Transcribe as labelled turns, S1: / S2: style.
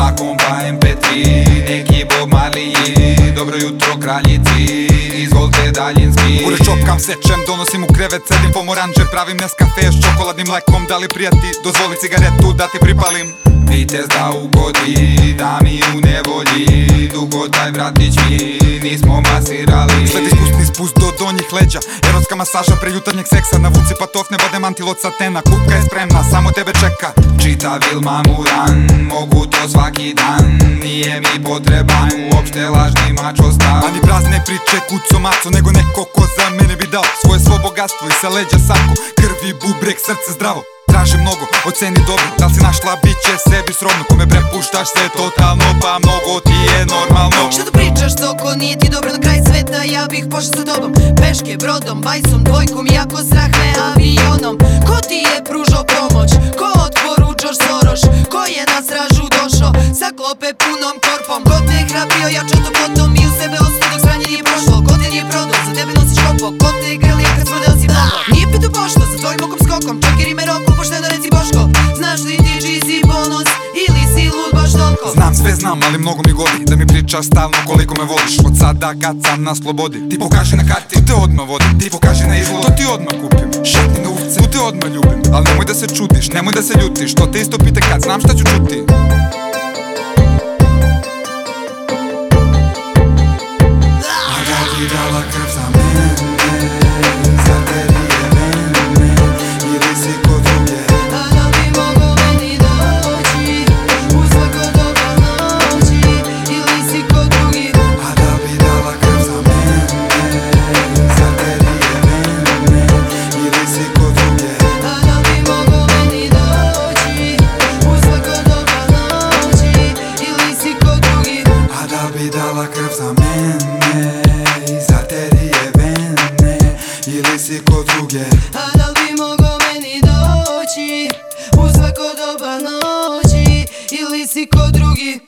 S1: sa kompajem Petri Neki Bob Marley Dobro jutro kraljici Izvolite daljinski.
S2: Ure čopkam sečem, donosim u krevet Sedim pomoranđe, pravim nes kafe S čokoladnim mlekom. Da li prijati, dozvoli cigaretu da ti pripalim?
S1: Vitez da ugodi, da mi u nevolji Dugo taj vratić mi nismo masirali.
S2: Sledi spustni spust do donjih leđa. Erotska masaža pre jutarnjeg seksa. Navuci patofne, vode mantil od satena. Kupka je spremna, samo tebe čeka.
S1: Čita Vilma Muran, mogu to svaki dan. Nije mi potreban uopšte lažni mačo stav
S2: Ani prazne priče kuco maco Nego neko ko za mene bogatstvo i sa leđa sako. Krvi, bubrek, srce zdravo. Traže mnogo, oceni dobro. Da li si našla biće sebi srodno. Kome prepuštaš se totalno Pa mnogo ti je normalno.
S3: Šta tu pričaš, Soko, nije ti dobro na kraj sveta. Ja bih pošla sa tobom, peške, brodom, bajsom, dvojkom Iako strah me avionom. Ko ti je pružao pomoć, te hrabrio, ja to potom I u sebe ostao dok sranje nije prošlo. Ko te nije prodao, za tebe nosiš kopo Ko te grlio kad smrdeo si mnogo Nije pitu pošto, za tvojim okom skokom. Čekir ime roku, pošteno reci Boško. Znaš li ti čiji bonus Ili si lud baš toliko?
S2: Znam sve znam, ali mnogo mi godi Da mi pričaš stalno koliko me voliš. Od sada kad sam na slobodi Ti pokaži na karti, tu te odmah vodim Ti pokaži na izlog, to ti odmah kupim Šetni na ulici, tu te odmah ljubim Ali nemoj da se čudiš, nemoj da se ljutiš. To te isto pite kad znam šta ću čuti dala krv za A da bi dala krv za mene Za tebi je vene. Ili si kod druge?
S3: A da bi mogo meni doći U svako doba noći? Ili si ko drugi